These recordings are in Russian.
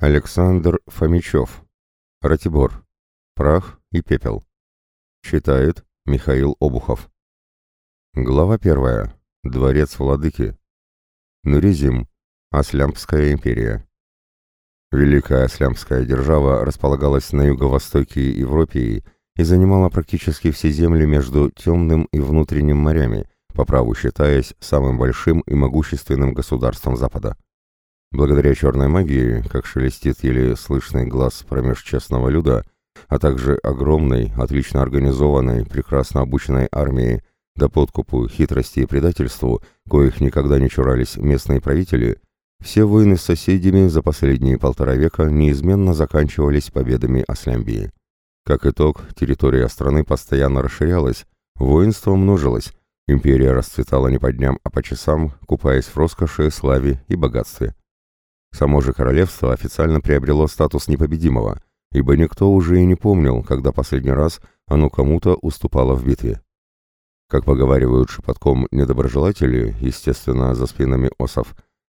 Александр Фомичев. Ратибор. Прах и пепел. Читает Михаил Обухов. Глава первая. Дворец владыки. Нуризим. Аслямская империя. Великая Аслямская держава располагалась на юго-востоке Европы и занимала практически все земли между темным и внутренним морями, по праву считаясь самым большим и могущественным государством Запада. Благодаря черной магии, как шелестит еле слышный глаз промеж честного люда, а также огромной, отлично организованной, прекрасно обученной армии, до подкупу, хитрости и предательству, коих никогда не чурались местные правители, все войны с соседями за последние полтора века неизменно заканчивались победами Аслямбии. Как итог, территория страны постоянно расширялась, воинство множилось, империя расцветала не по дням, а по часам, купаясь в роскоши, славе и богатстве. Само же королевство официально приобрело статус непобедимого, ибо никто уже и не помнил, когда последний раз оно кому-то уступало в битве. Как поговаривают шепотком недоброжелатели, естественно, за спинами осов,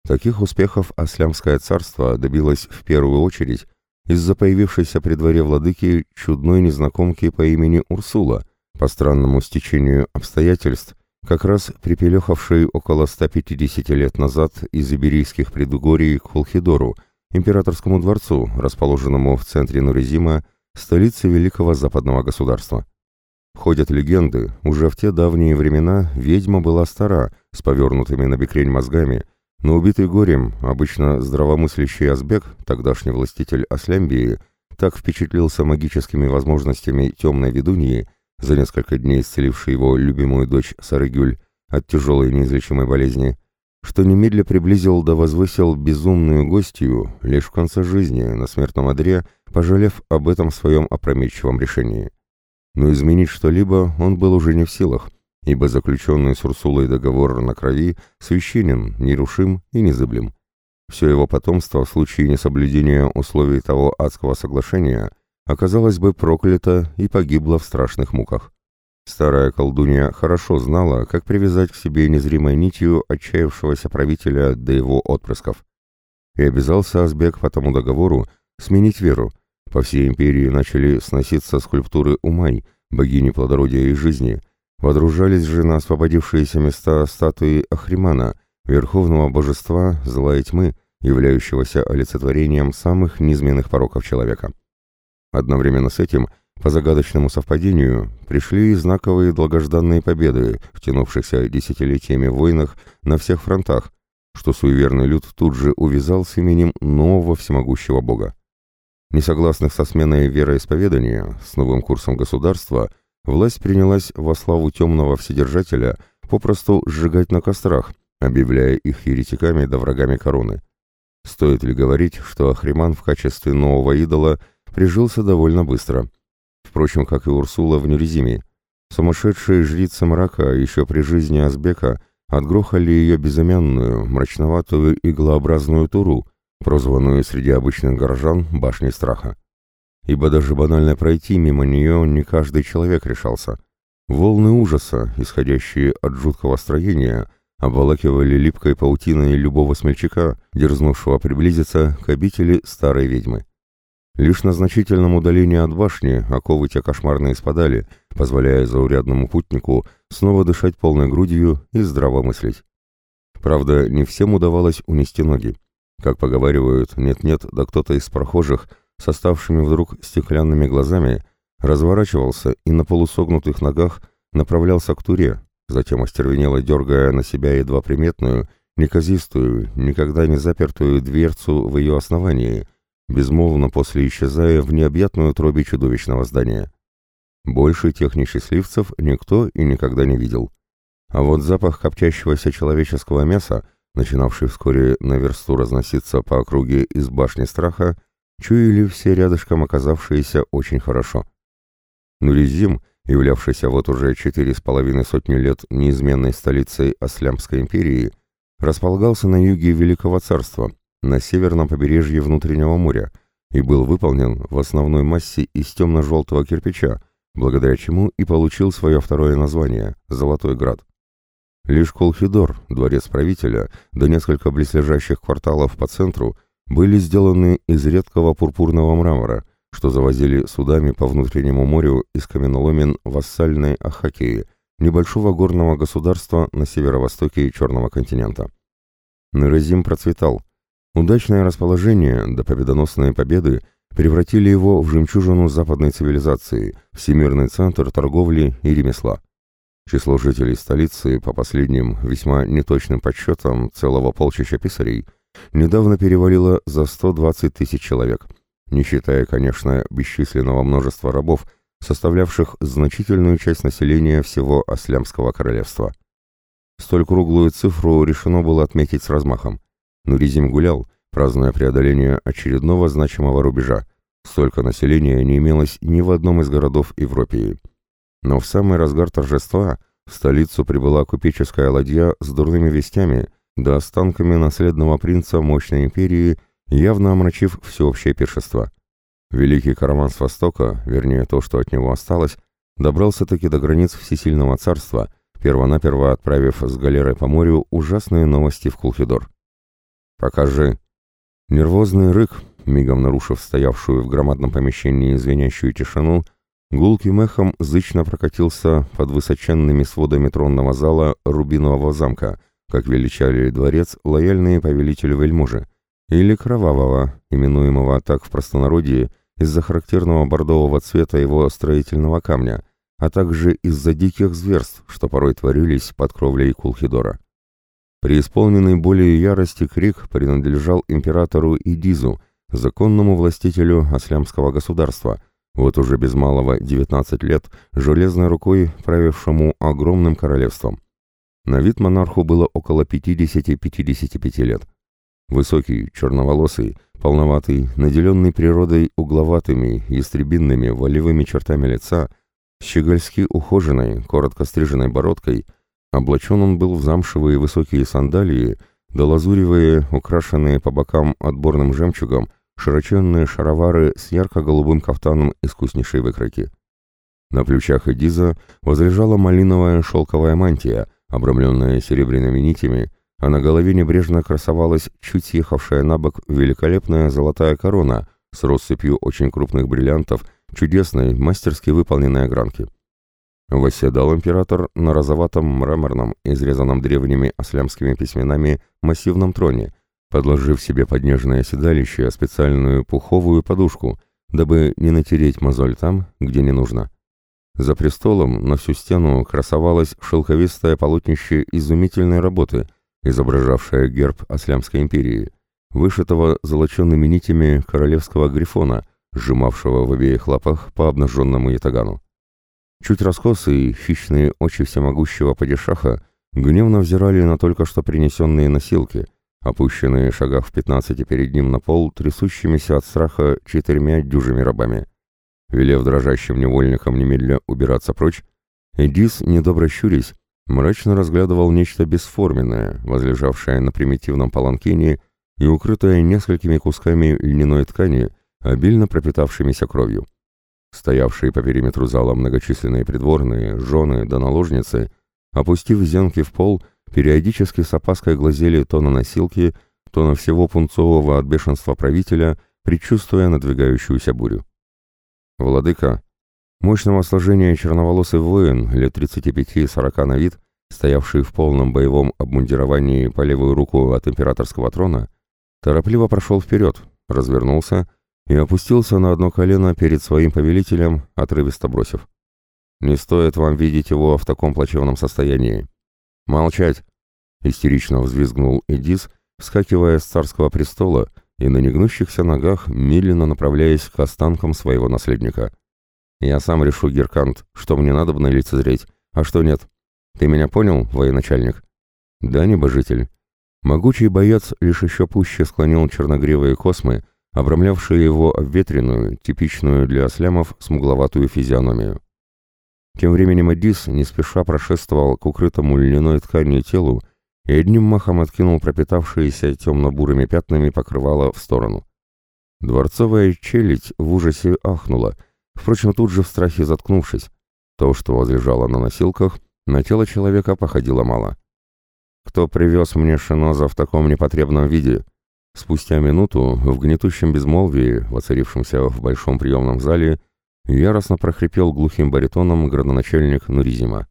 таких успехов Аслямское царство добилось в первую очередь из-за появившейся при дворе владыки чудной незнакомки по имени Урсула, по странному стечению обстоятельств, как раз припелехавший около 150 лет назад из Иберийских предгорий к Холхидору, императорскому дворцу, расположенному в центре Нурезима, столице великого западного государства. Ходят легенды, уже в те давние времена ведьма была стара, с повернутыми на бекрень мозгами, но убитый горем, обычно здравомыслящий Азбек, тогдашний властитель Аслямбии, так впечатлился магическими возможностями темной ведуньи, за несколько дней исцеливший его любимую дочь Сарыгюль от тяжелой неизлечимой болезни, что немедля приблизил да возвысил безумную гостью лишь в конце жизни, на смертном одре, пожалев об этом своем опрометчивом решении. Но изменить что-либо он был уже не в силах, ибо заключенный с Урсулой договор на крови священен, нерушим и незыблем. Все его потомство в случае несоблюдения условий того адского соглашения – оказалась бы проклята и погибла в страшных муках. Старая колдунья хорошо знала, как привязать к себе незримой нитью отчаявшегося правителя до его отпрысков. И обязался Азбек по тому договору сменить веру. По всей империи начали сноситься скульптуры Умай, богини плодородия и жизни, водружались же на освободившиеся места статуи Ахримана, верховного божества зла и тьмы, являющегося олицетворением самых низменных пороков человека. Одновременно с этим, по загадочному совпадению, пришли и знаковые долгожданные победы в тянувшихся десятилетиями войнах на всех фронтах, что суеверный люд тут же увязал с именем нового всемогущего бога. Несогласных со сменой вероисповедания, с новым курсом государства, власть принялась во славу темного вседержателя попросту сжигать на кострах, объявляя их еретиками да врагами короны. Стоит ли говорить, что Ахриман в качестве нового идола – прижился довольно быстро. Впрочем, как и Урсула в Нюрезиме. Сумасшедшие жрицы мрака еще при жизни Азбека отгрохали ее безымянную, мрачноватую иглообразную туру, прозванную среди обычных горожан башней страха. Ибо даже банально пройти мимо нее не каждый человек решался. Волны ужаса, исходящие от жуткого строения, обволакивали липкой паутиной любого смельчака, дерзнувшего приблизиться к обители старой ведьмы. Лишь на значительном удалении от башни оковы те кошмарные спадали, позволяя заурядному путнику снова дышать полной грудью и здраво мыслить. Правда, не всем удавалось унести ноги. Как поговаривают, нет-нет, да кто-то из прохожих с оставшими вдруг стеклянными глазами разворачивался и на полусогнутых ногах направлялся к туре, затем остервенело дергая на себя едва приметную, неказистую, никогда не запертую дверцу в ее основании — безмолвно после исчезая в необъятную тробе чудовищного здания. Больше тех несчастливцев никто и никогда не видел. А вот запах копчащегося человеческого мяса, начинавший вскоре на версту разноситься по округе из башни страха, чуяли все рядышком оказавшиеся очень хорошо. Нуризим, являвшийся вот уже четыре с половиной сотни лет неизменной столицей Аслямской империи, располагался на юге Великого Царства, на северном побережье внутреннего моря и был выполнен в основной массе из темно-желтого кирпича, благодаря чему и получил свое второе название – Золотой Град. Лишь Колхидор, дворец правителя, да несколько близлежащих кварталов по центру были сделаны из редкого пурпурного мрамора, что завозили судами по внутреннему морю из каменоломен вассальной Ахакии, небольшого горного государства на северо-востоке Черного континента. Нерезим процветал. Удачное расположение до победоносной победы превратили его в жемчужину западной цивилизации, всемирный центр торговли и ремесла. Число жителей столицы, по последним весьма неточным подсчетам целого полчища писарей, недавно перевалило за 120 тысяч человек, не считая, конечно, бесчисленного множества рабов, составлявших значительную часть населения всего Аслямского королевства. Столь круглую цифру решено было отметить с размахом. Нуризим гулял, празднуя преодоление очередного значимого рубежа. Столько населения не имелось ни в одном из городов Европии. Но в самый разгар торжества в столицу прибыла купеческая ладья с дурными вестями, да останками наследного принца мощной империи, явно омрачив всеобщее пиршество. Великий караван с востока, вернее то, что от него осталось, добрался-таки до границ всесильного царства, первонаперво отправив с галерой по морю ужасные новости в Кулхидор. «Покажи!» Нервозный рык, мигом нарушив стоявшую в громадном помещении звенящую тишину, гулким эхом зычно прокатился под высоченными сводами тронного зала Рубинового замка, как величали дворец лояльные повелители вельможи, или Кровавого, именуемого так в простонародье, из-за характерного бордового цвета его строительного камня, а также из-за диких зверств, что порой творились под кровлей Кулхидора. Преисполненный более ярости крик принадлежал императору Идизу, законному властителю аслямского государства, вот уже без малого 19 лет, железной рукой правившему огромным королевством. На вид монарху было около 50-55 лет. Высокий, черноволосый, полноватый, наделенный природой угловатыми, ястребинными, волевыми чертами лица, щегольски ухоженной, коротко стриженной бородкой, облачен он был в замшевые высокие сандалии, да лазуревые, украшенные по бокам отборным жемчугом, широченные шаровары с ярко-голубым кафтаном искуснейшей выкройки. На плечах Эдиза возлежала малиновая шелковая мантия, обрамленная серебряными нитями, а на голове небрежно красовалась чуть съехавшая на бок великолепная золотая корона с россыпью очень крупных бриллиантов, чудесной, мастерски выполненной огранки. Восседал император на розоватом мраморном, изрезанном древними аслямскими письменами, массивном троне, подложив себе под нежное седалище специальную пуховую подушку, дабы не натереть мозоль там, где не нужно. За престолом на всю стену красовалось шелковистое полотнище изумительной работы — изображавшая герб Аслямской империи, вышитого золоченными нитями королевского грифона, сжимавшего в обеих лапах по обнаженному ятагану. Чуть раскосые, хищные очи всемогущего падишаха гневно взирали на только что принесенные носилки, опущенные шагах в пятнадцати перед ним на пол трясущимися от страха четырьмя дюжими рабами. Велев дрожащим невольникам немедля убираться прочь, Эдис, недобро щурясь, мрачно разглядывал нечто бесформенное, возлежавшее на примитивном паланкине и укрытое несколькими кусками льняной ткани, обильно пропитавшимися кровью. Стоявшие по периметру зала многочисленные придворные, жены да наложницы, опустив зенки в пол, периодически с опаской глазели то на носилки, то на всего пунцового от бешенства правителя, предчувствуя надвигающуюся бурю. «Владыка!» Мощного сложения черноволосый воин, лет 35-40 на вид, стоявший в полном боевом обмундировании по левую руку от императорского трона, торопливо прошел вперед, развернулся и опустился на одно колено перед своим повелителем, отрывисто бросив. «Не стоит вам видеть его в таком плачевном состоянии». «Молчать!» — истерично взвизгнул Эдис, вскакивая с царского престола и на негнущихся ногах медленно направляясь к останкам своего наследника — я сам решу, Геркант, что мне надо бы на лицезреть, а что нет. Ты меня понял, военачальник? Да, небожитель. Могучий боец лишь еще пуще склонил черногревые космы, обрамлявшие его обветренную, типичную для ослямов, смугловатую физиономию. Тем временем Эдис не спеша прошествовал к укрытому льняной тканью телу и одним махом откинул пропитавшиеся темно-бурыми пятнами покрывало в сторону. Дворцовая челядь в ужасе ахнула — Впрочем, тут же в страхе заткнувшись, то, что возлежало на носилках, на тело человека походило мало. «Кто привез мне Шиноза в таком непотребном виде?» Спустя минуту, в гнетущем безмолвии, воцарившемся в большом приемном зале, яростно прохрипел глухим баритоном градоначальник Нуризима.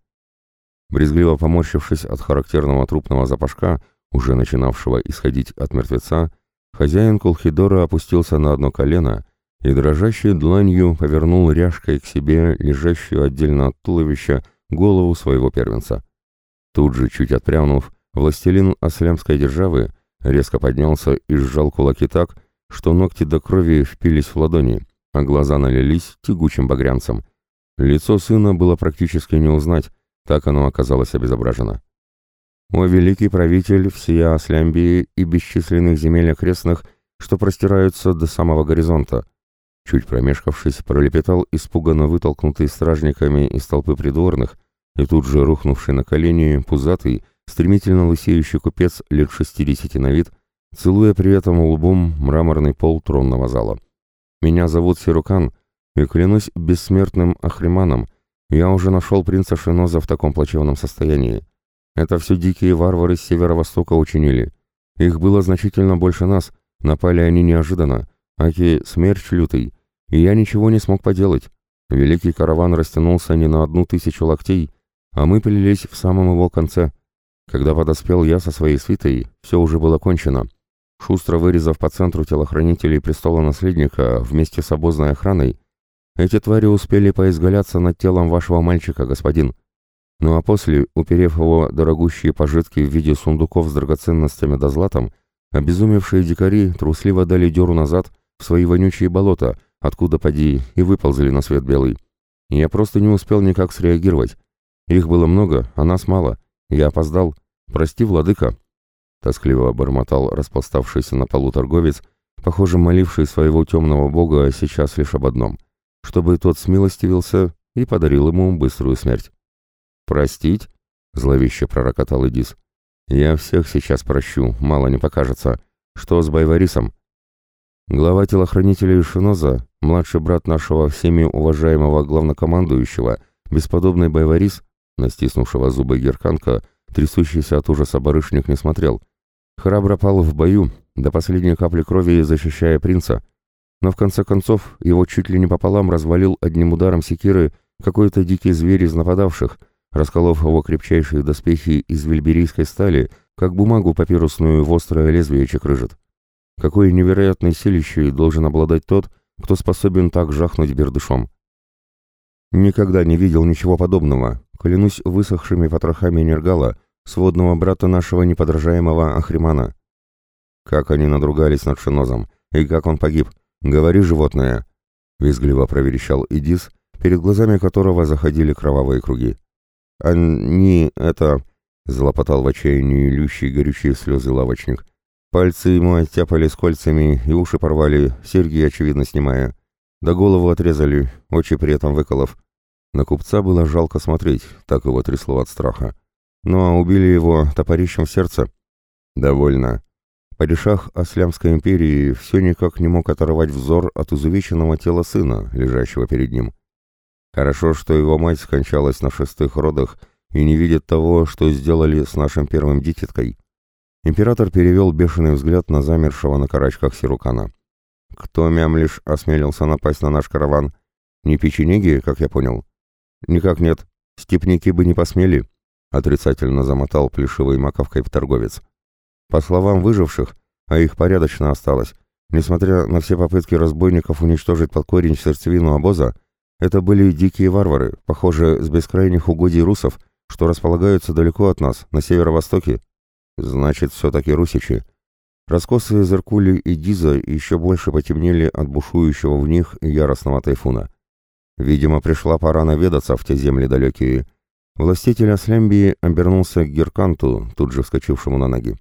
Брезгливо поморщившись от характерного трупного запашка, уже начинавшего исходить от мертвеца, хозяин Колхидора опустился на одно колено и дрожащей дланью повернул ряжкой к себе лежащую отдельно от туловища голову своего первенца. Тут же, чуть отпрянув, властелин аслямской державы резко поднялся и сжал кулаки так, что ногти до крови впились в ладони, а глаза налились тягучим багрянцем. Лицо сына было практически не узнать, так оно оказалось обезображено. «О великий правитель всея Аслямбии и бесчисленных земель окрестных, что простираются до самого горизонта!» Чуть промешкавшись, пролепетал испуганно вытолкнутый стражниками из толпы придворных, и тут же рухнувший на колени пузатый, стремительно лысеющий купец лет шестидесяти на вид, целуя при этом лбом мраморный пол тронного зала. «Меня зовут Сирукан, и клянусь бессмертным Ахриманом, я уже нашел принца Шиноза в таком плачевном состоянии. Это все дикие варвары с северо-востока учинили. Их было значительно больше нас, напали они неожиданно, аки смерч лютый, и я ничего не смог поделать. Великий караван растянулся не на одну тысячу локтей, а мы плелись в самом его конце. Когда подоспел я со своей свитой, все уже было кончено. Шустро вырезав по центру телохранителей престола наследника вместе с обозной охраной, эти твари успели поизгаляться над телом вашего мальчика, господин. Ну а после, уперев его дорогущие пожитки в виде сундуков с драгоценностями да златом, обезумевшие дикари трусливо дали дёру назад в свои вонючие болота, откуда поди и выползли на свет белый. Я просто не успел никак среагировать. Их было много, а нас мало. Я опоздал. Прости, владыка. Тоскливо бормотал распластавшийся на полу торговец, похоже, моливший своего темного бога сейчас лишь об одном — чтобы тот смилостивился и подарил ему быструю смерть. «Простить?» — зловеще пророкотал Эдис. «Я всех сейчас прощу, мало не покажется. Что с Байварисом?» Глава телохранителей Шиноза, младший брат нашего всеми уважаемого главнокомандующего, бесподобный Байварис, настиснувшего зубы Герканка, трясущийся от ужаса барышник не смотрел. Храбро пал в бою, до последней капли крови защищая принца, но в конце концов его чуть ли не пополам развалил одним ударом секиры какой-то дикий зверь из нападавших, расколов его крепчайшие доспехи из вельберийской стали, как бумагу папирусную в острое лезвие чекрыжит. Какой невероятной силищей должен обладать тот, кто способен так жахнуть бердышом. Никогда не видел ничего подобного, клянусь высохшими потрохами Нергала, сводного брата нашего неподражаемого Ахримана. Как они надругались над Шинозом, и как он погиб — «Говори, животное!» — визгливо проверещал Идис, перед глазами которого заходили кровавые круги. «Они... это...» — злопотал в отчаянии лющий горючие слезы лавочник. Пальцы ему оттяпали с кольцами и уши порвали, серьги, очевидно, снимая. Да голову отрезали, очи при этом выколов. На купца было жалко смотреть, так его трясло от страха. Ну а убили его топорищем в сердце. «Довольно», Падишах Аслямской империи все никак не мог оторвать взор от изувеченного тела сына, лежащего перед ним. Хорошо, что его мать скончалась на шестых родах и не видит того, что сделали с нашим первым дитяткой. Император перевел бешеный взгляд на замершего на карачках Сирукана. «Кто, мямлиш, осмелился напасть на наш караван? Не печенеги, как я понял?» «Никак нет. Степники бы не посмели», — отрицательно замотал плешивой маковкой торговец. По словам выживших, а их порядочно осталось, несмотря на все попытки разбойников уничтожить под корень сердцевину обоза, это были дикие варвары, похоже, с бескрайних угодий русов, что располагаются далеко от нас, на северо-востоке. Значит, все-таки русичи. Раскосые Зеркули и Диза еще больше потемнели от бушующего в них яростного тайфуна. Видимо, пришла пора наведаться в те земли далекие. Властитель Аслямбии обернулся к Герканту, тут же вскочившему на ноги.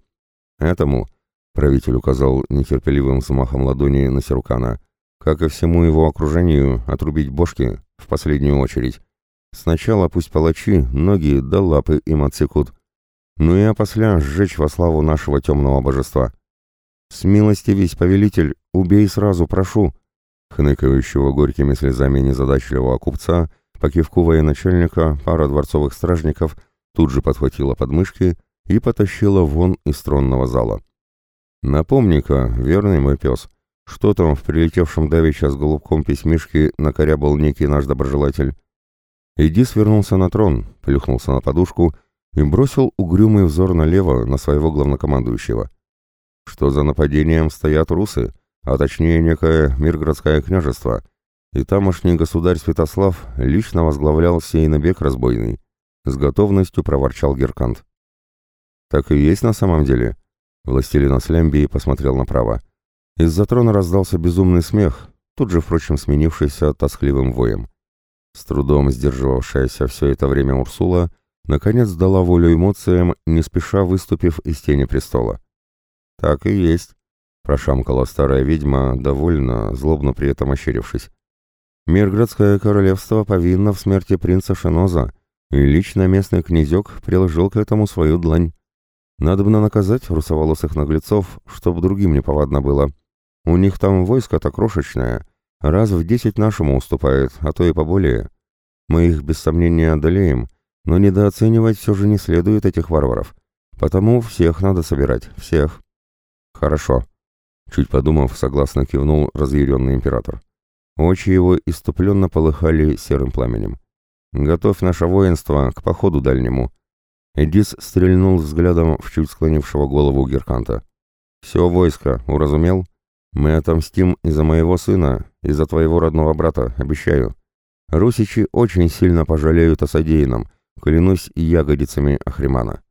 Этому, правитель указал нетерпеливым взмахом ладони на Серукана, как и всему его окружению, отрубить бошки, в последнюю очередь. Сначала пусть палачи, ноги да лапы им отсекут. Ну и опосля сжечь во славу нашего темного божества. С милости весь повелитель, убей сразу, прошу!» Хныкающего горькими слезами незадачливого купца, по кивку военачальника, пара дворцовых стражников тут же подхватила подмышки и потащила вон из тронного зала. Напомни-ка, верный мой пес, что там в прилетевшем давеча с голубком письмишки накорябал некий наш доброжелатель? Иди свернулся на трон, плюхнулся на подушку и бросил угрюмый взор налево на своего главнокомандующего. Что за нападением стоят русы, а точнее некое Миргородское княжество, и тамошний государь Святослав лично возглавлял сей набег разбойный. С готовностью проворчал Геркант. Так и есть на самом деле. Властелин Аслямбии посмотрел направо. Из-за трона раздался безумный смех, тут же, впрочем, сменившийся тоскливым воем. С трудом сдерживавшаяся все это время Урсула наконец дала волю эмоциям, не спеша выступив из тени престола. «Так и есть», — прошамкала старая ведьма, довольно, злобно при этом ощерившись. «Мирградское королевство повинно в смерти принца Шеноза, и лично местный князек приложил к этому свою длань. Надо бы наказать русоволосых наглецов, чтоб другим не повадно было. У них там войско-то крошечное, раз в десять нашему уступает, а то и поболее. Мы их без сомнения одолеем, но недооценивать все же не следует этих варваров. Потому всех надо собирать, всех. Хорошо. Чуть подумав, согласно кивнул разъяренный император. Очи его иступленно полыхали серым пламенем. «Готовь наше воинство к походу дальнему». Эдис стрельнул взглядом в чуть склонившего голову Герканта. «Все войско, уразумел? Мы отомстим и за моего сына, и за твоего родного брата, обещаю. Русичи очень сильно пожалеют о содеянном, клянусь ягодицами Ахримана».